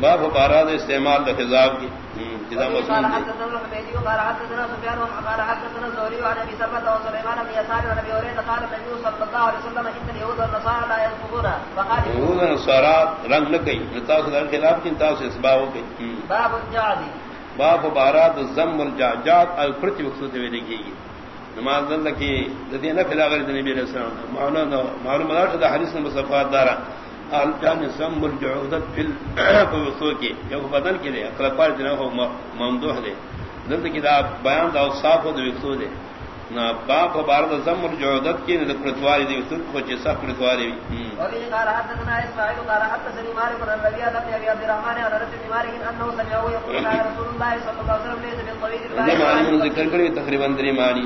باب باراد استعمال خزاب کی۔ جدا مسلم یہود نصارات رنگ نہ کئی نتاس در خلاف کی تاس اسباب ہو گئی باب الجعد باب بارات الزم الجعجات الفرت مقصود میں لکھی گئی۔ نماز دل کی ذی نہ فلا غیر نبی علیہ السلام۔ معلوم معلوم ہے حدیث میں دارا۔ الجان زم الجعودت فی کی جو بدن کے لیے اقرا پر ہو ممدوح دے. دل کی دا بیان دا صاف ہو دے وسو دے. باپ بارد زم الجعودت کی نے پرتواری دی وسو کو چ صاف پرتواری وفي قال حدثنا اسماعيل قال حدثني مالك بن ربيعه بن ابي عبد الرحمن عن انس بن مالك انه سمعه يقول قال رسول الله صلى الله عليه وسلم ليس بالطويل نے معنی البارد ذکر کرے تقریباً دری معنی۔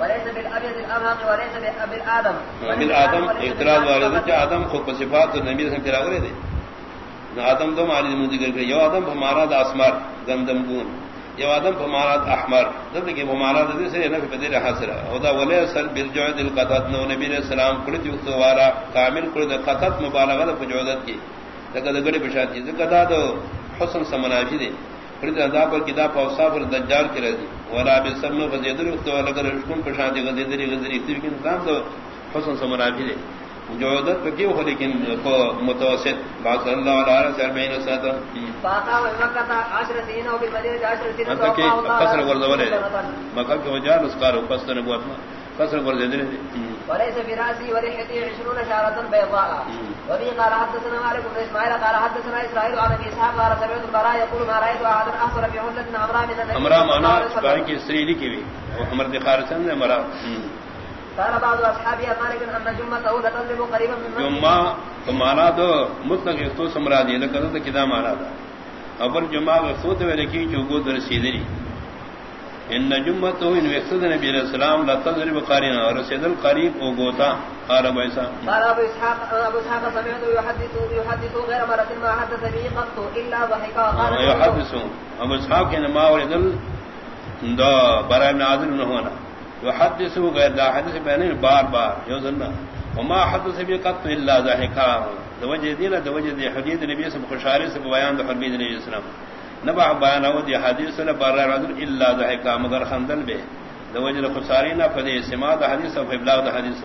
وليس بالابيض الامهق وليس بالادم پھر آدم خود صفات نبی سے پھر کرے تھے۔ آدم دو معنی میں ذکر کرے یو آدم ہمارا دا اسمار گندم گون یو آدم ہمارا احمر. جبکہ ہمارا دے سے نہ پدے رہا سرا او دا ولے سر برجو دل قطت نو نبی علیہ السلام کڑ جو سوارا کامل کڑ دے قطت مبالغہ دے فجودت کی. لگا دگڑی بشات کی. زکدا دو حسن سمنافی دے. پھر دا دا پر کتاب اوصاف الدجال کی رضی ولا بسمن فزیدر تو لگا رشکن پشانتی غدری غدری غدری کی نظام تو حسن سمنافی دے. جودت پہ کیوں ہو لیکن متوسط باقی اللہ علیہ ساتھ فاقام مكة عشر سنين وبالمدينة عشر سنين مطلب کہ قصر. مکہ کے نسکار ہو قصر نبوت میں قصر غرض دے وليس في راسي ولحيتي عشرون شعرة بيضاء وبه قال حدثنا مالك بن اسماعيل قال حدثنا اسرائيل عن ابي اسحاق قال سمعت البراء يقول ما رايت احدا احصر من النبي کی نے ہمارا قال بعض اصحابي مالك ان جمته لتظلم قريبا من مسجد. جمعہ تو مانا تو مطلق تو سمرا دی لکہ تو کدا مانا تھا ابر جمعہ وقت تو لکھی جو گو در سیدری ان جمعہ ان وقت نبی علیہ السلام لا تضرب قارنا اور سید القریب او گوتا قال قال ابو اسحاق ابو اسحاق سمعت يحدث يحدث غير مرة ما حدث به قط الا ضحك وقال يحدثون. ابو اسحاق نے ما ولد دا برائے نازل نہ ہونا۔ يحدثوا غیر دا حدث بیان بار بار یوزنا وما حدث به قط الا ضحكا دوجہ دینا دوجہ دی حدیث نبی سے خوشاری سے بیان دا فرمید نبی اسلام نبع بیان او دی حدیث سے بار نازل الا ضحكا مگر خندل بے۔ دوجہ خساری نہ فدی سما دا حدیث و ابلاغ دا حدیث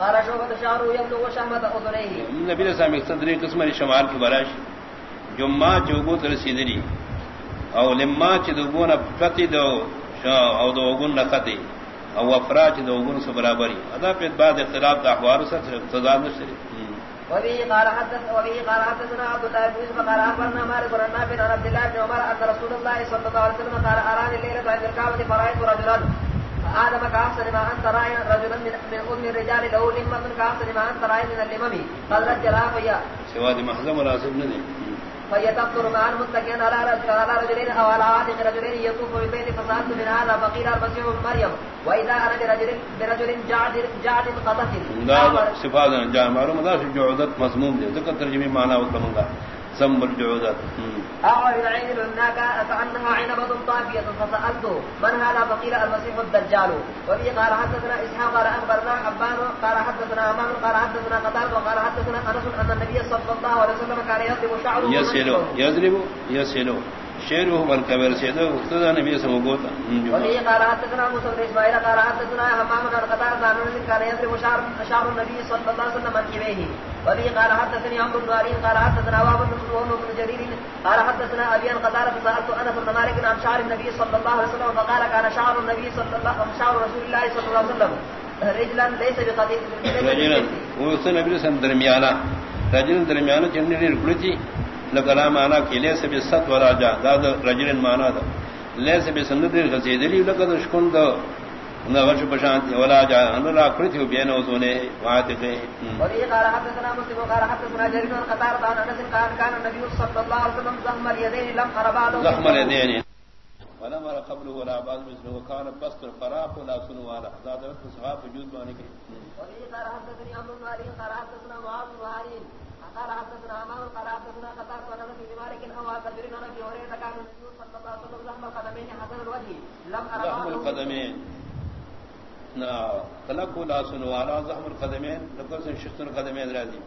قال شعبة شعره يبلغ شهمة اذنيه نبی علیہ السلام اقتدری قسم شمال کی براش جمعہ چوبو ترسیدری او لما چ دوگون پتی دو او دوگون نقتی او افرا چ دوگون سے برابری ادا پہ بعد اختلاف دا احوار سے تضاد نشری وبه قال حدث وبه قال حدثنا عبد الله بن يوسف قال اخبرنا مالك بن نافع عن عبد الله بن عمر ان رسول الله صلى الله عليه وسلم قال اراني الليله عند الكعبه فرايت رجلا. آدم كأحسن ما أنت رأي رجلا من من أم الرجال له لمة كأحسن ما أنت رأي من اللمم قد رجلا فيا. سواد محض مناسب نہ دی فهي معا متكئا على على رجلين او على عاتق رجلين يطوف بالبيت فسالت من هذا فقيل المسيح مريم. واذا انا برجل برجل جعد جعد صفات معلوم جو عدت مضمون دے ذکر ترجمہ الجعودت أعرض العين للناك كأنها عنبة طافية فسألت من هذا؟ فقيل المسيح الدجال. وفي قال حدثنا إسحاق قال أخبرنا حبان قال حدثنا أمان قال حدثنا قتال وقال حدثنا أنس أن النبي صلى الله عليه وسلم كان يضرب شعره یسلو ونصفه. یضرب یسلو شعره والکبر سیدو اقتدا نبی سے مگوتا وفي قال حدثنا موسى بن إسماعيل قال حدثنا همام عن قتال عن أنس كان يضرب شعر شعر النبي صلى الله عليه وسلم منكبيه وفي قال حدثني عمرو بن علي، قال حدثنا وهب بن وهب بن جرير، قال حدثنا أبي أن قتال فسألت أنس بن مالك عن شعر النبي صلى الله عليه وسلم، فقال كان شعر النبي صلى الله عليه شعر رسول الله صلى الله عليه وسلم، رجلا ليس بقدير رجلا. وہ اس نبی سے رجل درمیانہ. چننے نے رکڑتی لکلا مانا کہ لے سے ست ولا جا داد رجل مانا دا. لے سے بھی سند غسیدلی لقد شکند نہ ورش بشانت ولا جا ان را کھڑتی بین وزنے واعتقے وفي قال حدثنا مسلم قال حدثنا جرير عن قتال عن أنس قال كان النبي صلى الله عليه وسلم زهم اليدين لم أر بعده. زخم اليدين. ولم ر قبله ولا بعد مثله وكان بسط الفراق ولا سن ولا ذات صحاب وجود بانی کے وفي قال حدثني عمرو بن علي قال حدثنا معاذ بن هارين قال حدثنا عمار قال حدثنا قتال عن أنس بن مالك أو عبد بن أبي هريرة كان النبي صلى الله عليه وسلم زهم القدمين حسن الوجه لم زخم بعده. القدمين. نا تلقوا لا سن ولا زخم القدمين لقد شخص القدمين راضي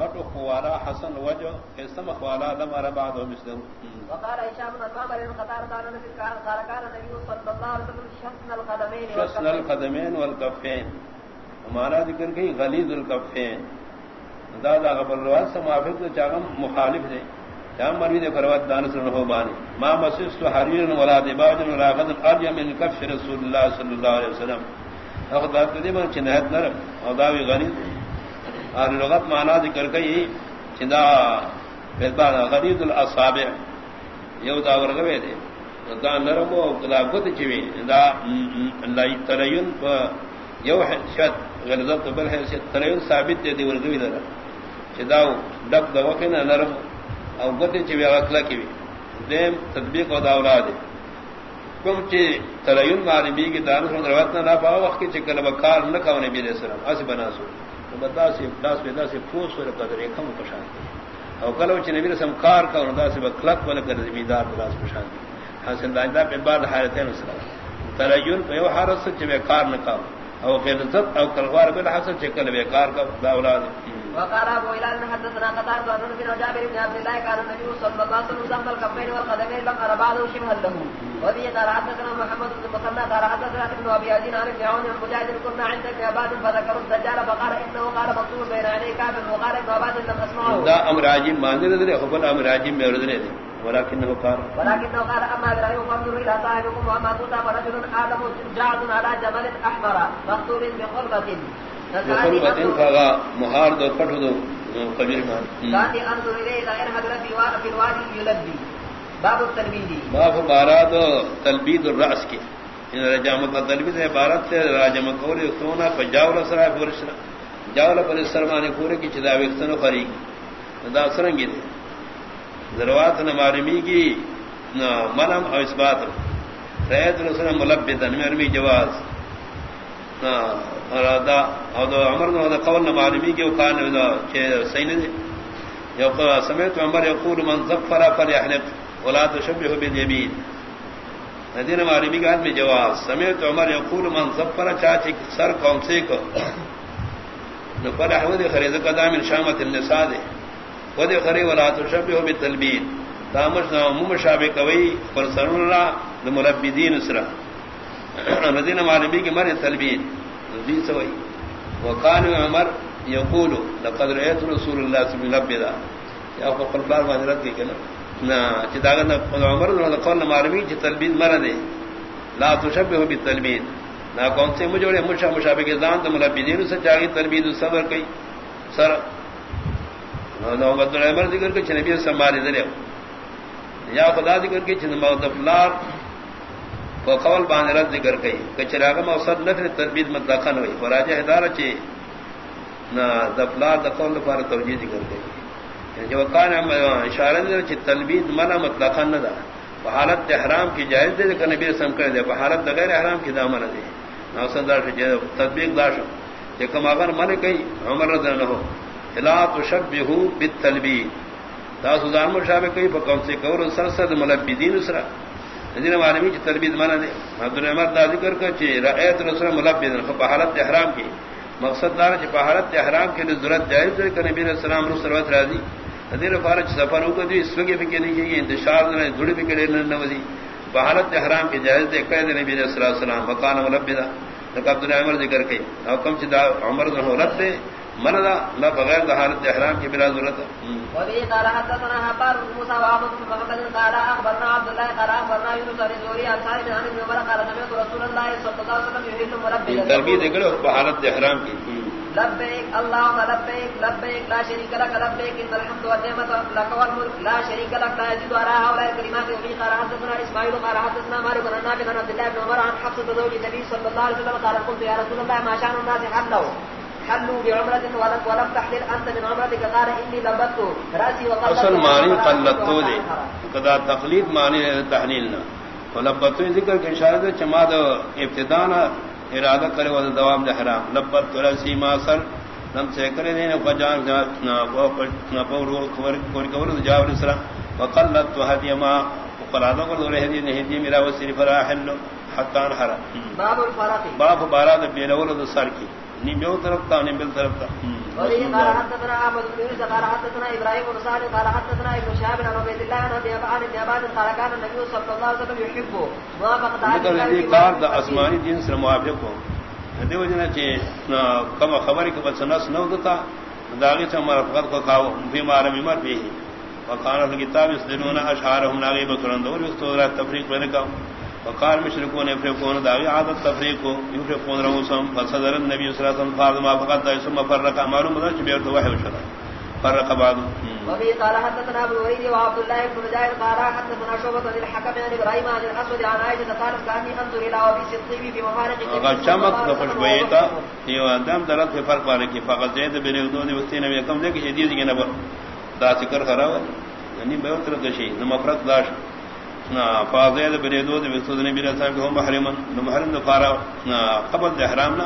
غټو خوالا حسن وجه اسم خوالا لم ارى بعضه مثله وقال هشام بن عمر بن خطار قال النبي قال قال النبي صلى الله عليه وسلم شسن القدمين شسن القدمين والكفين. ہمارا ذکر گئی غلیظ الکفین دادا قبل روایت سے موافق تو چاغم مخالف ہے جہاں مروی دے فروت دانس رہو بانی. ما مسست حریر ولا دباج ولا غد ارجع من کف رسول اللہ صلی اللہ علیہ وسلم. اخذ دے من چنہت نرم. او داوی غلیظ اور لغت مانا ذکر گئی چندا پیدا غلیظ الاصابع. یو دا ورغوے دے. دا نرم او کلا گت چوی. دا لا ترین یو شت غلظت بل ہے ترین ثابت دے دی ورغوی دا چداو دب دا وکنا نرم. او گت چوی اکلا کی دیم، تطبیق او دا اولاد کم چی ترین معلومی کی دانس دانش روایت نہ پا وقت کی چکل بکار نہ کاو نبی علیہ السلام. اس بنا سو بدا سے داس پیدا سے پوس ور قدر کم پشان او کلو چ نبی رسم کار کا دا سے بکلک ول کر زمیدار دراس پشان حاصل دائدہ پہ بعد حالتین اسلام ترین پہ وہ حارت سے چوے کار نہ او غلظت او کلوار بل حسن چکل بے کار کا دا اولاد وقال ابو هلال حدثنا قتال بن بن جابر بن عبد الله كان النبي صلى الله عليه وسلم الكفين والقدمين لم ارى بعضه شبها له. وذي قال حدثنا محمد بن مقنع قال حدثنا ابن ابي عزين عن ابن عون المجاهد كنا عند ابن عباد فذكروا الدجال فقال انه قال مكتوب بين عينيه كافر وقال ابن عباد لم اسمعه دا امر عجيب ما ندري خبر امر عجيب ما ندري ولكنه قال. ولكنه قال اما ابراهيم فانظروا الى صاحبكم واما توتا فرجل ادم جعد على جبل احمر مكتوب فغا مهار دو پٹھ دو قبیر مان انظر باب التلبيد باب بارات تلبید الراس کی. ان رجام کا تلبید ہے بارات سے راجم کور سونا پجاول سرا فرشنا جاول پر سرمانے پورے کی چدا وقتن خری دا سرنگی دے. ضروات نہ معلومی کی نہ منم اور اس بات رہت رسول ملبدن مرمی جواز. نہ ارادا اور عمر نے قول نہ معلومی کی وقان کہ صحیح نہیں یو سمعت عمر يقول من ظفر فليحلق ولا تشبه باليمين ندین معلومی کا میں جواز سمعت عمر يقول من ظفر چاچی سر قوم سے کو. نہ پر احمد خرید قدام شامت النساء دے. ودی خری، ولا تشبه بالتلبید تامش نہ مشابہ کوي پر سرن اللہ الملبدین اسرا ندین معلومی کی مر تلبید دی سوئی وقال عمر يقول لقد رأيت رسول الله صلى الله عليه وسلم یا قل بار ما رد کی کنا۔ نا چداغ نہ عمر نے قول معلومی چ تلبید مر دے۔ لا تشبه بالتلبید نا، کون سے مجھے مشا مشابہ کے زان ذات ملبدین سے چاہیے تلبید صبر کئی۔ سر۔ نو عبد العمر ذکر کے نبی سنبھالے دے یا خدا ذکر کے چن مغفلار کو قول بان رد ذکر کئی کہ چراغ مقصد نفر تربیت مطلقاً ہوئی فراجہ ہدارہ چی نہ دفلار دقول پر توجیہ ذکر کئی یعنی جو کان اشارہ دے چ تلبید منع مطلقاً نہ دا حالت احرام کی جائز دے کہ نبی سم کر دے حالت غیر احرام کی دامن دے نہ سندر تطبیق داش کہ کم اگر من کئی عمر رضی اللہ عنہ لا تشبهو بالتلبید دا سودان مشابہ کئی پکم سے کور سرسد ملبدین اسرا دین عالمی کی تلبید مانا دے۔ عبد الرحمن دا ذکر کر چے رایت رسول ملبدین خ بحالت احرام کی مقصد دار چ بحالت احرام کے ضرورت جائز ہے کہ نبی علیہ السلام رسول اللہ راضی۔ دین فارج سفر ہو گئی اس وگے فکر نہیں کی انتشار نے جڑی فکر نہ وزی بحالت احرام کی جائز ہے کہ نبی علیہ السلام مکان ملبدہ عبد الرحمن ذکر کئی۔ حکم چ عمر نے رد دے مردا لا بغیر حالت احرام کی بلا ضرورت وبه قال حدثنا حبار موسى وعبد بن محمد قال اخبرنا عبد الله قال اخبرنا يونس بن زوري عن سعيد بن ابي عمر قال سمعت رسول الله صلى الله عليه وسلم يريد مربي تربیت کرو بحالت احرام کی۔ لبيك اللهم لبيك لبيك لا شريك لك لبيك ان الحمد والنعمه لك والملك لا شريك لك لا يزيد على هؤلاء الكلمات وبه قال حدثنا اسماعيل قال حدثنا مالك بن نافع عن عبد الله بن عمر عن حفصه زوج النبي صلى الله عليه وسلم قال قلت يا رسول الله ما شان الناس حلوا؟ حلوا بعمرة ولم ولم تحلل أنت من عمرتك. قال إني لبت رأسي وقلت اصل معنی قلتو دے قدا تقلید معنی تحلیلنا. ولبتو ذکر کے اشارہ دے چما دو ابتدانا ارادہ کرے وہ دوام دے حرام. لبت رأسی ما سر نم سے کرے دے نہ فجان پورو کوئی کور جاور سرا. وقلت هدي ما وقلادو کر دے ہدی نہیں دی میرا وسری فراحل. حتى انحر باب الفرق باب بارات بیلول سر کی. نیم جو طرف تھا نیم بل طرف تھا وبه قال حدثنا احمد بن يونس قال حدثنا ابراهيم بن صالح قال حدثنا ابن شهاب عن عبيد الله عن ابي عن ابن عباس قال كان النبي صلى الله عليه وسلم يحب موافقه مطلب عائشه یہ کار دا آسمانی دین سے موافق ہو. دیو جنا چے کم خبر کے بس نس نو دتا داغی سے مرفقت کو کھاو بھی مار بیمار بھی۔ وقال الكتاب يسدنون اشعارهم ناغي بکرن دور استورا تفریق بین کا وقال مشركون يفرقون داوی عادت تفریق کو يفرقون رؤسهم فصدر النبي صلى الله عليه وسلم فرض ما فقط ثم فرق معلوم ذا بيرت وحي وشرع فرق بعض وبه قال حدثنا ابو الوليد وعبد الله بن مجاهد قال حدثنا شعبة بن الحكم عن ابراهيم عن الاسود عن عائشة قالت كاني انظر الى وبيس الطيب في مفارق اگر چمک نہ خوشبوئی تھا یہ اندام درد کے فرق والے کی فقط زید بن ودون وقتی نے کم دے کہ شدید کی نبر دا ذکر خراب یعنی بہت طرح دشی نہ مفرد داش فاضل بن ودون وقتی نے میرا صاحب ہم محرم نہ محرم نہ فارا قبل دے حرام نہ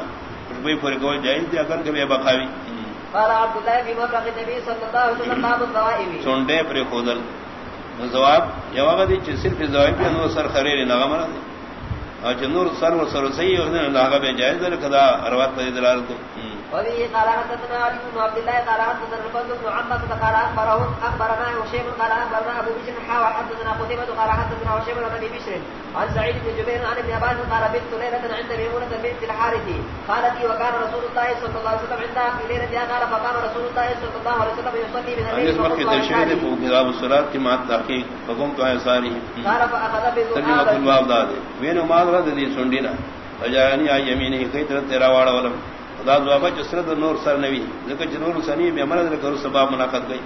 خوشبوئی پر کوئی جائز دے اگر کہ بے بقاوی قال عبد الله في مفرق النبي صلى الله عليه وسلم باب الضوائب چونڈے پر خودل۔ جواب یہ وقت چ صرف جواب پہ نور سر خریر نہ غمر اج نور سر و سر صحیح ہے نہ لگا بے جائز در کدا روات پر دلال کو وبه قال حدثنا علي بن عبد الله قال حدثنا الفضل بن عمد قال اخبره اخبرنا وشيب قال اخبرنا ابو بشر حا وحدثنا قتيبة قال حدثنا وشيب عن ابي بشر عن سعيد بن جبير عن ابن عباس قال بنت ليلة عند ميمونة بنت الحارث قالت لي وكان رسول الله صلى الله عليه وسلم عندها في ليلة قال فقام رسول الله صلى الله عليه وسلم يصلي من الليل اس وقت تشریح دے کتاب الصلات کی مات تحقیق حکم تو ہے ساری قال فاخذ ترجمہ بالذهب الباب داد وین مال رد دی سنڈینا وجانی ای یمینہ کئی طرح تیرا واڑا ولم خدا جواب جسرت نور سر نبی ذکر نور سنی میں مرد کرو سبب مناقض گئی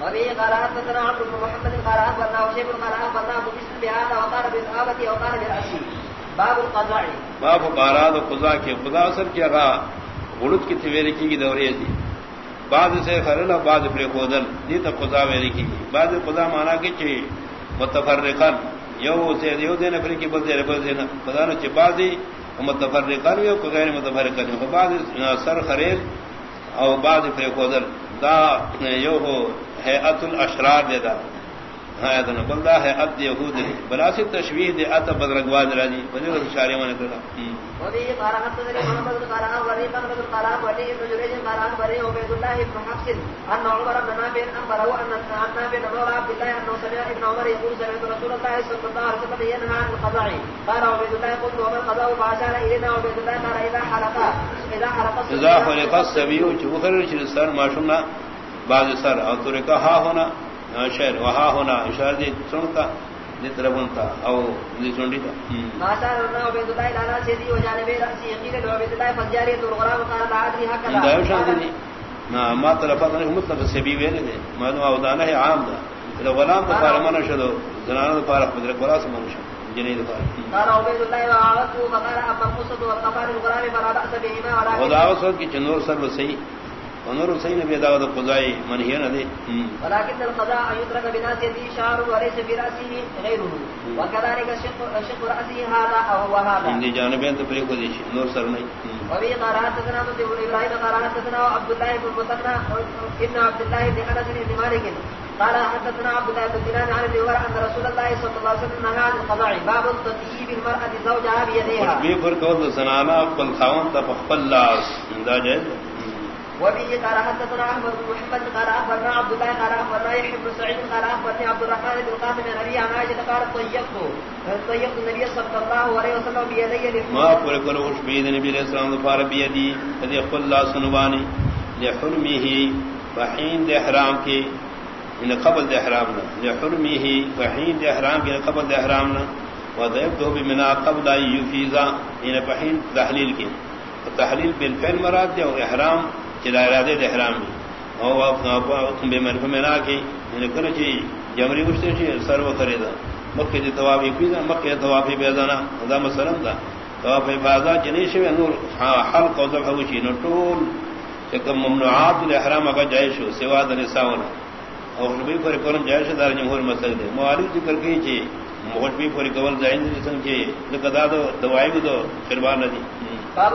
قال حدثنا عمرو بن محمد اخبرنا وشيب قال اخبرنا ابو بشر بهذا وقال بالصحابه وقال بالعشي باب القضاء۔ باپ باراد خدا کے خدا اثر کیا رہا غلط کی تیویری کی دورے تھی بعد سے خرل بعد پر خودل دی تو خدا ویری کی بعد خدا مانا کہ چھ متفرقن یو سے یو دین پر کی بل دے بل دین خدا نے چھ بعد متفرقن یو کو غیر متفرقن ہو بعد سر خریل او بعد پر خودل دا یو ہو ہیئت الاشرار دے دا. ہاں بلدا ہے اد یہود بلا سے دے ات بدرگواز راجی وجہ اشارے میں کرا وبه قال حدثنا محمد بن قال اخبرني محمد بن قال اخبرني ابن جريج قال اخبرني عبيد الله بن حفص ان عمر بن نافع اخبره ان عن نافع مولى عبد الله انه سمع ابن عمر يقول سمعت رسول الله صلى الله عليه وسلم ينهى عن القضاء۔ قال عبيد الله قلت وما القضاء فاشار الينا عبيد الله قال اذا حلق اذا حلق اذا خلق السبيو چوخر چل سر ماشونا بعض سر اور تو کہا ہونا شہر وہاں ہونا اشار دی سنتا دی طرف انتا او دی سنڈی تا۔ ما شاء الله عبيد الله لا سيدي وجانب راسي يقين عبيد الله فجاريه الغرام قال تعالى هكذا دا شان دی نا ما طرف نے مطلب سبی ویل دے۔ ما نو اودانہ ہے عام دا۔ اذا غلام تو فارمان شدو زنان تو فارق بدر قرا سمان شدو جنید فارق قال عبيد الله وعرفته فقال اما القصد والقفار الغرام فلا باس بهما ولا خدا وسط کی چنور سر وسئی ونور حسین نبی دعوت قضائی منہی نہ دے ولكن القضاء يترك بناس يدي شعر وليس في راسه غيره وكذلك شق شق راسه هذا او هذا. ان جانبین تو پری کو دی نور سر نہیں قال حدثنا مسلم بن ابراهيم قال حدثنا عبد الله بن المثنى ابن عبد الله بن انس بن مالك قال حدثنا عبد الله بن دينار عن ابي هريره ان رسول الله صلى الله عليه وسلم نهى عن القضاء. باب تطيب المراه زوجها بيديها بھی پر کو سنانا قل خاون تا خپل لاس. دا جائز وبه قال حدثنا احمد بن محمد قال اخبرنا عبد الله قال اخبرنا يحيى بن سعيد قال اخبرني عبد الرحمن بن قاسم عن ابي عن عائشه قال طيبت طيبت النبي صلى الله عليه وسلم بيدي ما پر کرو خوش بید نبی علیہ السلام دفار بیدی ادی قل لا سنبانی لحرمه فحین دے احرام کی ان قبل دے احرام نہ لحرمه فحین دے احرام کی قبل دے احرام نہ وضعبته بمنا قبل ان يفيزا ان فحین تحلیل کی تحلیل بالفعل مراد دے احرام چلا ارادے دے احرام میں او اپ بے من فمنا کی ان کن چی جمری گشتے چی سر و خریدا مکہ دی توابی پیدا مکہ توابی بیزانا دا مسلم دا۔ توابی بازا جنی شوی، نور حلق و ذبح وشی نو طول چکم ممنوعات الاحرام اگا جائے شو، سوا دا نساونا۔ اور نبی پر کرن جائے دار جمہور مسئل دے۔ معالف ذکر کی چی مغشبی پر کول زائن دی سن چی دو، دوائی دو شربان دی باب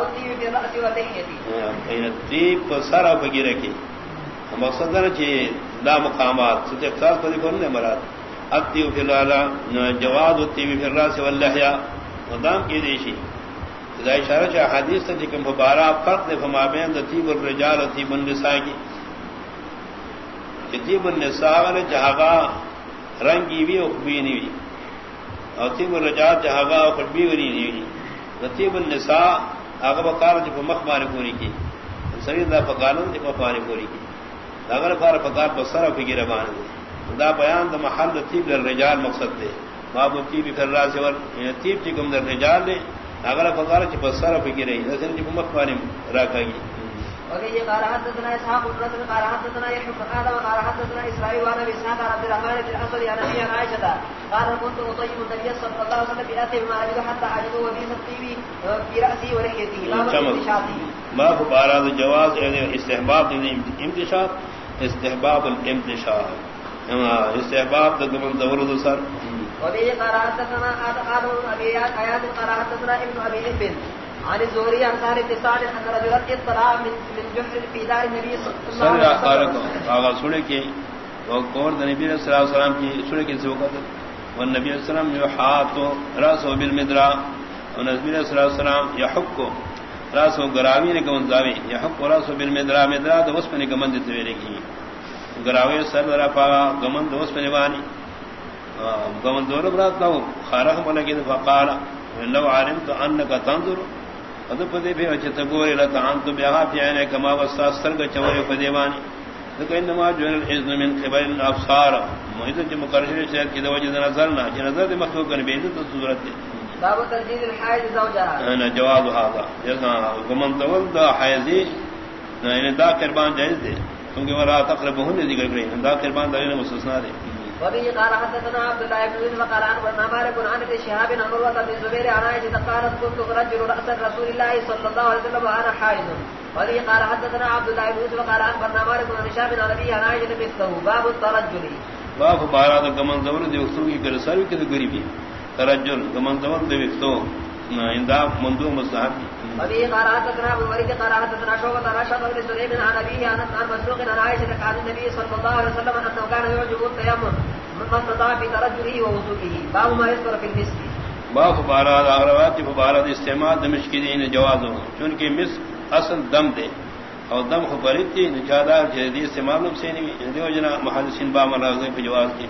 پر سارا بگی رکھی مقصد کہ لا مقامات سچ اختصاص پر کون نے مراد؟ الطیب فی العلا جواز الطیب فی الراس واللحیا. ودام کی دیشی دا اشارہ چاہ حدیث تا چکم فبارا فرق دے فمابین دا تیب الرجال و تیب النساء کی. تیب النساء والے جہاگا رنگی بھی و خبینی بھی اور تیب الرجال جہاگا و خبی ونی بھی تیب النساء آگا بکار جب مخ مخبار پوری کی سوی دا فقالن جب مخبار پوری کی دا پار پکار فقار بسر فکی ربان دے دا بیان دا محل دا تیب در رجال مقصد دے باب تیب فر راس ور یعنی تیب چکم در رجال دے اگر پکار جب بسر فکی رہی دا نظر جب مخبار راکا گی وفيه قال حدثنا اسحاق بن نصر قال حدثنا يحيى بن قال وقال حدثنا اسرائيل وانا باسحاق عبد الرحمن بن الاسود عن ابي عائشه قال كنت اطيب النبي صلى الله عليه وسلم بأتي ما اجد حتى اجد وبيس الطيب في راسي ولحيتي ما هو باراد الجواز يعني استحباب الامتشاط استحباب الامتشاط استحباب تقبل دور سر. وبه قال حدثنا بن ابي اياد قال حدثنا ابن ابي ابن عن عن بن سعد ان رجلا اطلع من من جحر في دار النبي صلى الله عليه وسلم. آغا سنے کے وہ کور نبی صلی اللہ علیہ وسلم کی سنے کے سے وقت والنبی صلی اللہ علیہ وسلم یحاط راسه بالمدرا ونبی صلی اللہ علیہ وسلم یحق راسه گراوی نے کون زاوی یحق راسه بالمدرا مدرا تو اس نے گمن دیتے ویلے کی۔ گراوی سر پا گمن وانی گمن دور برات نو خارہ ملے کہ فقال لو علمت انك تنظر ادب پدے بھی اچھے تگورے لتا ان تو بیاہ پیانے کما وسا سرگ چورے پدیوانی تو انما جو الاذن من قبل الابصار۔ موید جو مقرر ہے کہ دو وجہ نظر نہ کہ نظر دے مخلوق کر بیت تو صورت ہے باب تجدید الحائض زوجها انا جواب هذا جزا گمن تول دا حائضی نہ دا قربان جائز دے۔ کیونکہ ورا تقربہن ذکر کریں دا قربان دا مستثنا دے۔ وبه قال حدثنا عبد الله بن يوسف قال عن ابن مالك عن ابن شهاب عن عروة بن الزبير عن عائشة قالت كنت أرجل رأس رسول الله صلى الله عليه وسلم وأنا حائض. وبه قال حدثنا عبد الله بن يوسف قال عن ابن مالك عن شهاب عن أبيه عن عائشة مثله باب الترجل. باب بارات گمن زور دي وقتو کی کر سر کی غریبی ترجل گمن زور دي وقتو اندا مندو مصاحب وبه قال حدثنا ابو وليد قال حدثنا شعبة عن شعبة بن سليم عن أبيه عن عن مسروق عن عائشة قال النبي صلى الله عليه وسلم أنه كان يعجب التيمم من استطاع في ترجله ووضوئه باب ما يذكر في المسك۔ باب بارات اغروات بارات استعمال دمش کی دین جواز ہو۔ چونکہ مس اصل دم دے۔ اور دم فرید تھی نچادار جدید استعمال سے نہیں دیو جنا محدثین با مراغ پہ جواز کی۔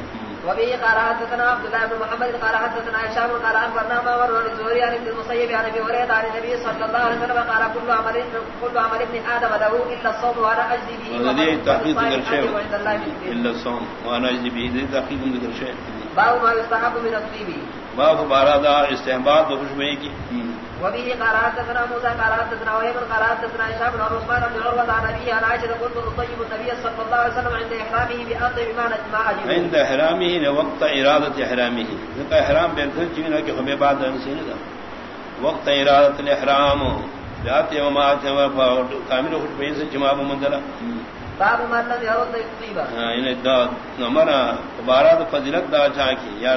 وبه قال حدثنا عبد الله بن محمد قال حدثنا هشام قال اخبرنا ما ور الزهري عن ابن المسيب عن ابي هريره عن النبي صلى الله عليه وسلم قال كل عمل كل عمل ابن ادم له الا الصوم وانا اجزي به الذي تحقيق ذكر شيء الا الصوم وانا اجزي به. ذي تحقيق ذكر شيء باب ما يستحب من الطيب باب بارا استحباب خوشبوئی کی وبه قال حدثنا موسى قال حدثنا وهيب قال حدثنا هشام بن عثمان بن عروة عن أبيه عن عائشة قلت أطيب النبي صلى الله عليه وسلم عند بأطيب ما ما أجب عند إحرامه لوقت إرادة إحرامه. ذكا إحرام بيرتل جينا كي خمي بعد أنسين ذا وقت إرادة الإحرام. بأطيب ما أجب كامل خوشبوئی سے جماب مندلہ باب ما لم يرد الطيبة یعنی دا نمرا بارات فضیلت دا چاہ کی یا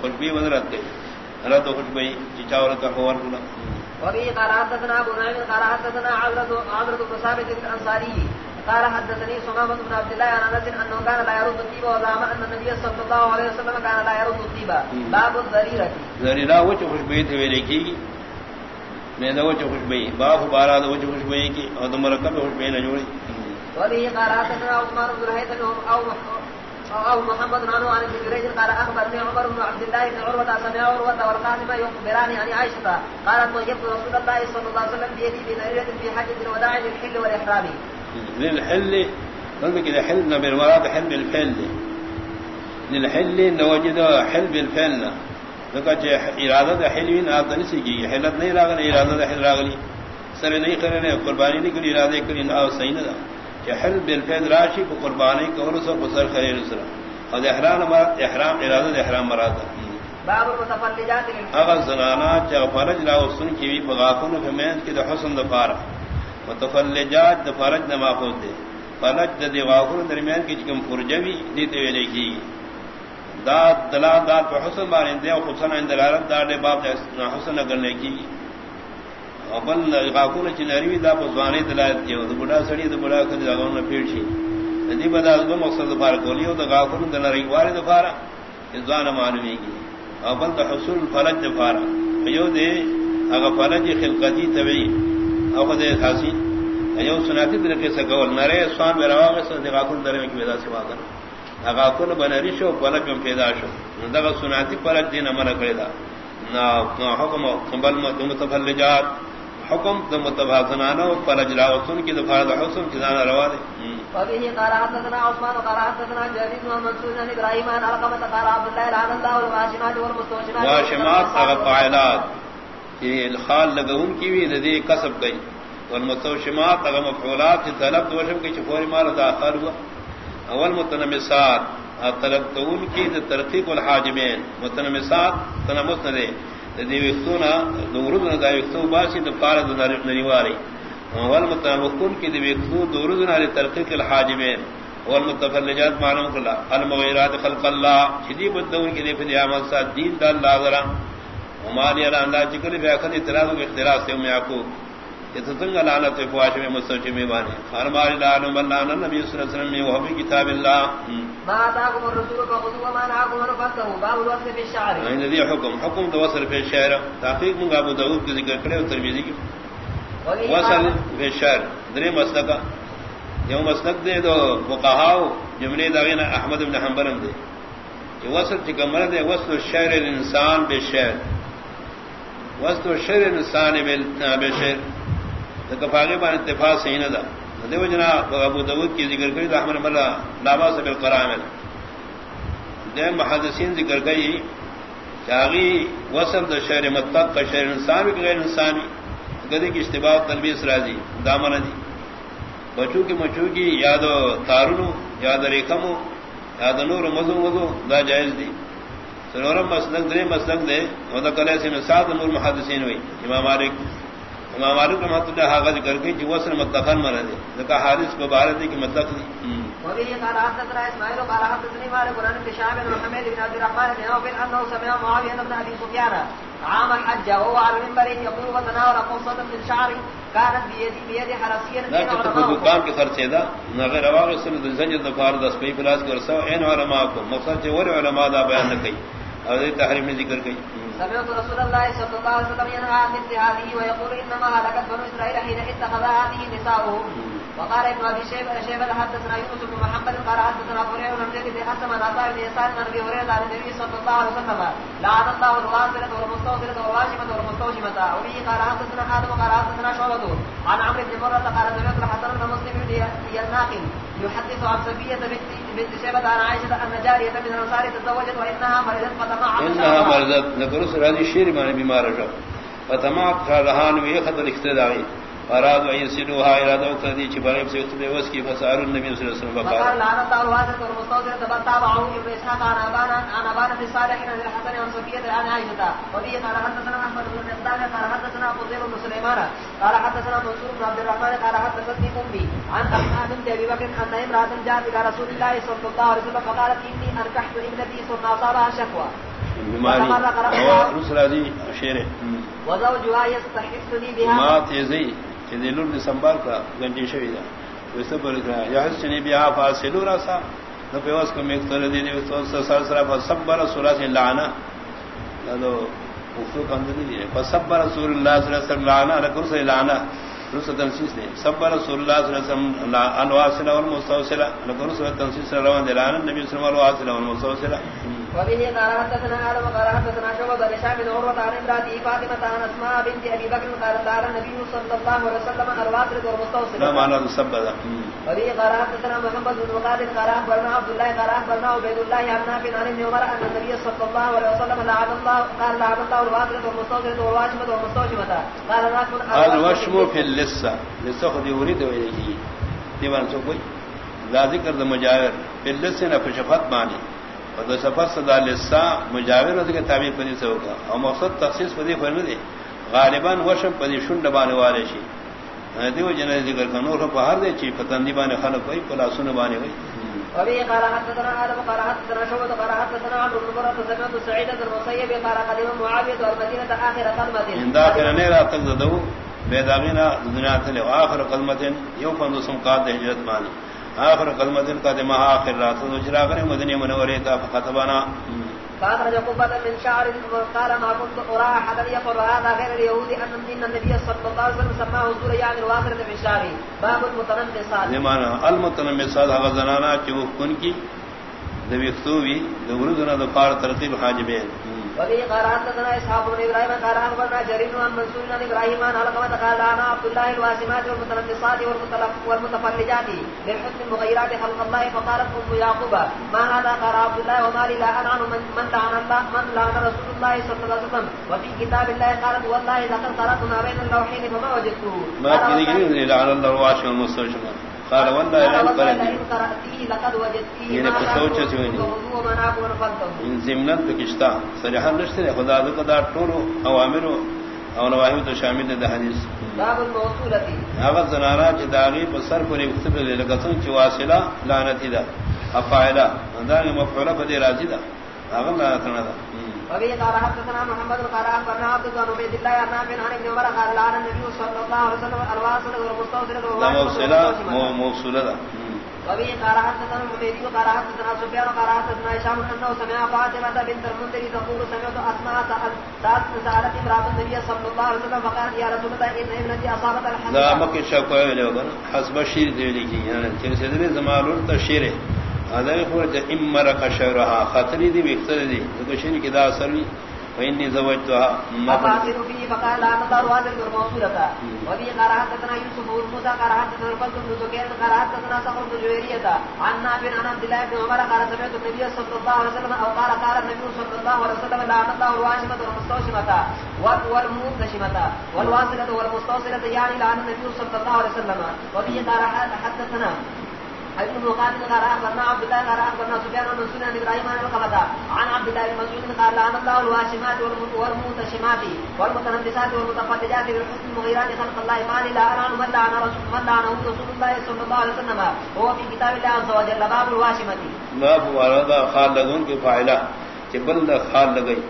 خوشبوئی ودرت گئی رد خوشبوئی چاور کا خور کلا وبه قال حدثنا ابو نعيم قال حدثنا عبد عبد بن ثابت الانصاري قال حدثني سمامة بن عبد الله عن انس انه كان لا يرد الطيبة وزعم ان النبي صلى الله عليه وسلم كان لا يرد الطيبة باب الضريرة ذریرہ وچ خوشبوئی تھے ویلے کی میں دا وچ خوشبوئی باب بارات وچ خوشبوئی کی اور مرکب خوشبوئی نہ جوڑی قال حدثنا عثمان بن رهيثم او او محمد بن عن ابن جريج قال اخبرني عمر بن عبد الله بن عروه سمع عروه والقاسم يخبراني عن عائشه قالت وجدت رسول الله صلى الله عليه وسلم بيدي بنيره في حجه الوداع للحل والاحرام للحل قلت كده حل بالمراد حل بالفعل للحل نوجد حل بالفعل. فقط ارادہ حلوین آپ نہیں کی حلت نہیں راغلی ارادہ حل راغلی سر نہیں کرنے قربانی نہیں کری ارادے کری نہ صحیح نہ کہ حل بالفعل راشی کو قربانی کو رسو بسر خیر رسرا اور احرام مراد احرام ارادہ احرام مراد. باب المتفلجات اگر زنانا چا فرج لا سن کی بھی بغاکن کے میں کی حسن دفار متفلجات دفرج نہ ماخوذ دے فلج د دیواغن درمیان کی چکم فرجوی دیتے ویلے کی داد دلال داد پر حسن بارے دے او حسن عند العرب دار دے باب حسن کرنے کی اپن غاکون چ نریوی دا بزوانے دلالت کیو دا بڑا سڑی دا بڑا کدی داغون نہ پیڑشی ندی بدا دو مقصد بار کولیو دا غاکون دا نری وارے دا ازوان معلومی کی اپن تا حصول فرج دا فارا یو دے اگر فلج خلقتی طبعی او خد خاصی ایو سناتی طریقے سے گول نرے سوان سے دغاکن درے میں کی سے واقع بنری شو فلج میں پیدا شو۔ دغا سناتی فلج دین عمل کرے دا۔ نا حکم بل متفلجات۔ حکم دم راوتن کی دفاع حسن کی دانا روا دے۔ وبه قال حدثنا عثمان وقال حدثنا جرير بن ابراهيم عن علقمة قال عبد الله والواشمات والمستوشمات واشمات فعلات یعنی یہ الخال لگون کی بھی، ندی کسب گئی۔ والمستوشمات اگر مفعولات کی طلب دوشم کی چفوری مال داخل ہوا۔ اول متنمسات طلب تون کی ترقیق الحاجمین متنمسات، تنمس نہ دے دی وختونا دورد نہ دا وختو باسی تو قال نریواری۔ اول متنمکن کی دی وختو دورد نہ ترقیق الحاجمین والمتفلجات معلوم کلا۔ المغیرات خلق اللہ۔ شدی بدون کی دی فدی عمل ساتھ دین دا اللہ ذرا ہماری اللہ چکل بیاخت اعتراض و اختلاف سے یتتنگ لعنت فواش میں میں فرمائے لعنت نبی صلی اللہ علیہ وسلم وہ بھی کتاب اللہ ما تاکم الرسول فخذوا وما نهاكم عنه فانتهوا باب في الشعر. نہیں ندی حکم. حکم تو وصل فی الشعر. تحقیق من ابو داؤد کے ذکر کرے اور ترمذی کی وصل فی الشعر. درے مسلک مسلک دے دو جملے داغین احمد بن حنبل دے وصل چکمر دے وصل الشعر الانسان بالشعر. وصل الشعر الانسان بالشعر کفاگے بان اتفاق صحیح نہ تھا دیو جنا ابو داود کی ذکر کری تو احمد ملا لابا سے بالقرامل دیم محدثین ذکر گئی چاغی وصل دا شہر متق کا شہر انسان بھی غیر انسانی گدی کی اشتباع تلبیس راضی دامن دی بچو کی مچو کی یاد تارنو یاد ریکمو یاد نور مزو مزو، دا جائز دی سنورم مسلک دے مسلک دے وہ کلے سے میں سات نور محدثین ہوئی۔ امام مالک امام مالک رحمۃ اللہ حاغ ذکر کی جو وصل متقن مرے دے۔ ذکا حادث کو بارے دی کہ متق دی وبه قال حدثنا اسماعيل قال حدثني مالك عن ابن شهاب بن محمد بن عبد الرحمن بن عوف انه سمع معاويه بن ابي سفيان عام الحج وهو على المنبر يقول وتناول قصه من شعر كانت بيد بيد حرسيه لكن دکان کے خرچے دا۔ نغیر سن دفار پی پلاس علماء کو مقصد جو علماء دا بیان نہ کئی۔ اور تحریم میں ذکر کئی سمعت رسول الله صلى الله عليه وسلم ينهى عن مثل هذه ويقول انما هلكت بنو اسرائيل حين اتخذ هذه نساؤهم. وقال ابن ابي شيبه شيبه حدثنا يونس بن محمد، قال حدثنا فريع بن زيد بن حسن عن عطاء بن يسار عن ابي هريره عن النبي صلى الله عليه وسلم، لعن الله الغافله والمستوفره والواجمه والمستوجمه وبه قال حدثنا ادم قال حدثنا شعبه عن عمرو بن مره قال سمعت الحسن بن مسلم بن يناقل يحدث عن سبيه بنت بنت شيبه عن عائشه ان جاريه من الانصار تزوجت وانها مرضت فتمعت انها مرضت. نقول سرادي شير معنی بیمار شو فتمعت رهان وی خطر اراد و يسلوها ارادو کدی چبائے سے اس نے وس کی فسار النبی صلی اللہ علیہ وسلم فقال لعن الله واسط والمستوزر تبتابعه ابن اسحاق عن ابانا عن ابانا في الصالحين عن الحسن عن صفية عن عائشة وفيه قال حدثنا احمد بن مقدام قال حدثنا قصير بن سليمان قال حدثنا منصور بن عبد الرحمن قال حدثتني امي. عن اسماء بنت ابي بكر ان امرأة جاءت الى رسول الله صلى الله عليه وسلم فقالت اني انكحت ابنتي ثم اصابها شكوى وزوجها يستحقني بها. ما تيزي چیزی لور دسمبر کا گنجی شوی دا ویسے پر کہا یحس چنی بیا فاسلو راسا نو پیواس کو مقتل دی دی تو سر سر فصبر سورہ سے لعنہ لدو وفو کند دی فصبر رسول اللہ صلی اللہ علیہ وسلم لعنہ رکر سے لعنہ رسول تنسیس نے صبر رسول اللہ صلی اللہ علیہ وسلم الواصلہ والمستوصلہ رکر سے تنسیس روان دی. لعنہ نبی صلی اللہ علیہ وسلم الواصلہ والمستوصلہ وبه قال حدثنا آدم قال حدثنا شعبة بن هشام بن عروة عن امرأته فاطمة عن أسماء بنت أبي بكر قال قال النبي صلى الله عليه وسلم الواصل والمستوصل لا معنى مسبب وبه قال حدثنا محمد بن مقاتل قال أخبرنا عبد الله قال أخبرنا عبيد الله عن نافع عن ابن عمر أن النبي صلى الله عليه وسلم لعن الله قال لعن الله الواصل والمستوصل والواجمة والمستوجمة قال الوشم في اللسة لسة خذ يريد وإليه ديوان سوكوي. لا ذكر ذا مجاور اللسة نفشفت معنی اور سفر صدا لسا مجاور کہ تعبیر پدی سے ہوگا اور مقصد تخصیص پدی نہ دے غالباً وشم پدی شنڈ بانے والے شی دیو جن ذکر کا نور پہاڑ دے چی پتندی بانے خلق ہوئی پلا سن بانے ہوئی وبه قال حدثنا آدم قال حدثنا شعبة قال حدثنا عمرو بن مرة سمعت سعيد بن المسيب قال قدم معاوية والمدينة آخر قدمة عند آخر نيرا تقددو بيداغينا دنيا قدمة يوفن هجرت ماني آخر قدمت کا دماغ آخر رات تو جرا کرے مدنی منورے کا فتبانا فأخرج قبة من شعر قال ما كنت أرى أحدا يقول هذا غير اليهود أن من النبي صلى الله عليه وسلم سماه سورة في الشعر باب المتنمسات لمانا المتنمسات هذا زنانا چوف کن کی دویختوی دو پار ترتیب حاجبین۔ وبه قال حدثنا اسحاق بن ابراهيم قال اخبرنا جرير عن منصور بن ابراهيم عن علقمه قال انا عبد الله الواسمات والمتنمصات والمتفلجات للحسن المغيرات خلق الله فقالت ام يعقوب ما هذا قال عبد الله وما لي لا انعن من لعن الله، من لعن رسول الله صلى الله عليه وسلم وفي كتاب الله قالت والله لقد قرات بين اللوحين فما وجدته. ما كذي لعن الله الواشم المستشفى قال والله لا لقد وجدته یہ سوچ ضمنت کشتا سرحان نشتے خدا قدار ٹولو اوامر او نواہی تو شامل ہے حدیث. باب الموصولتی اگر زنارا چ داغی پر سر پر ایک سب لے لگتوں چ واصلہ لعنتی دا. افعلا اندار مفعولہ بدی راضی دا. اگر لعنتنا دا. وبه قال حدثنا محمد قال اخبرنا عبد الله بن الله عن نافع عن ابن عمر قال لعن النبي صلى الله عليه وسلم الواصل والمستوصل موصولة وبه قال حدثنا الحميدي قال حدثنا سفيان قال حدثنا هشام انه سمع فاطمه بنت المنذر تقول سمعت اسماء سالت امراه النبي صلى الله عليه وسلم فقالت يا رسول الله ان ابنتي اصابت الحمد لا مكن شكوى له حسب الشير ذي لكي يعني تنسدني زمان تشيره. هذا يخرج امرك شعرها. خطري دي بيختر دي. تكشين كده اثر فإني زوجتها. فقاتل فيه فقال لا نظر هذا الموصولة وبه قال حدثنا يوسف بن موسى قال حدثنا الفضل بن زكير قال حدثنا صخر بن جويرية. عن نافع عن عبد الله بن عمر قال سمعت النبي صلى الله عليه وسلم أو قال قال النبي صلى الله عليه وسلم لعن الله الواشمة والمستوشمة والمنتشمة والواصلة والمستوصلة يعني لعن النبي صلى الله عليه وسلم. وبه قال حدثنا. ابن مقاتل قال اخبرنا عبد الله قال اخبرنا سفيان بن سنن ابراهيم عن القبطة عن عبد الله بن مسعود قال لعن الله الواشمات والمتشمات والمتنبسات والمتفلجات بالحسن المغيرات خلق الله ما لا ارى من لعن رسول من لعنه رسول الله صلى الله عليه وسلم. وهو في كتاب الله عز وجل. باب الواشمة. باب ورد خال لغون کی فاعلہ کہ خال لگئی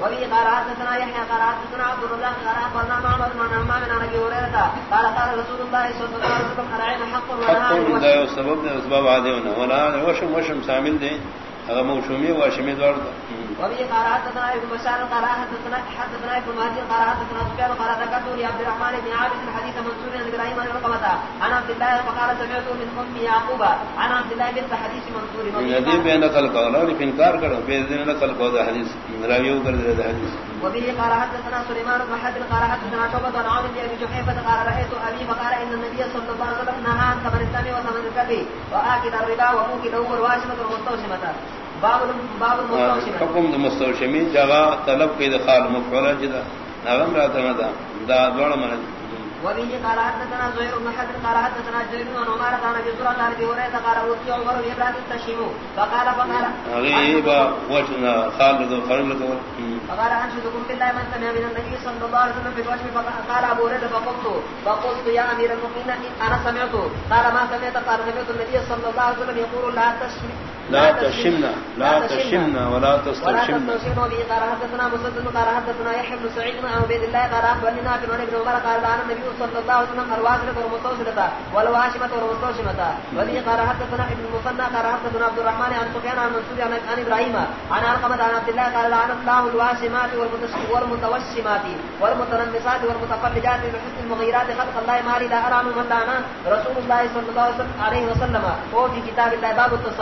وفي قال حدثنا يحيى قال حدثنا عبد الرزاق قال اخبرنا معمر بن عمام عن ابي هريره قال قال رسول الله صلى الله عليه وسلم العين حق حق لا سبب اسباب عادي ولا وشم وشم شامل دي اگر موشومی واشمی دوار دا وبه قال حدثنا ابن بشار قال حدثنا حدثنا ابن مهدي قال حدثنا سفيان قال ذكرت لعبد الرحمن بن عابد الحديث منصور ابراهيم بن رقمة عن عبد الله فقال سمعته من ام يعقوب عن عبد الله بن حديث منصور. ندی بے نقل قولا اور انکار کرو بے دین نقل قول حدیث راویو کر دے حدیث. وبه قال حدثنا سليمان بن حد قال حدثنا شعبة عن عامر بن ابي جحيفة قال ابي فقال ان النبي صلى الله عليه وسلم نهى عن ثمن الثاني وثمن الكفي واكل الربا وموكل هو الواشمة والمستوشمة حکم مستوشمی جگہ طلب کے دخال جدا نغم راتنا دا دا دوڑ من وبه قال حدثنا زهير بن قال حدثنا جرير بن عن ابي زرع عن ابي هريرة قال اوتي عمر بن ابراهيم تشيمو فقال فقال وجنا خالد خالد. فقال انشدكم بالله من سمع من النبي صلى الله عليه وسلم في الوجه فقال ابو هريرة فقلت فقلت يا امير المؤمنين انا سمعت. قال ما سمعت؟ قال سمعت النبي صلى الله عليه وسلم يقول لا تشمي لا تشمنا لا تشمنا. ولا تستشمنا. به. قال حدثنا مسدد قال حدثنا يحيى بن سعيد بن عبيد الله قال اخبرنا عمر قال عن النبي صلى الله عليه وسلم الواصلة والمستوصلة والواشمة والمستوشمة وبه قال حدثنا ابن المصنع قال حدثنا عبد الرحمن عن سفيان عن منصور عن ابراهيم عن علقمة عن عبد الله، قال لعن الله الواشمات والمتوشمات، والمتنمسات والمتفلجات بحسن المغيرات خلق الله ما لا ارى من لعن رسول الله صلى الله عليه وسلم وفي كتاب الله، باب التصالح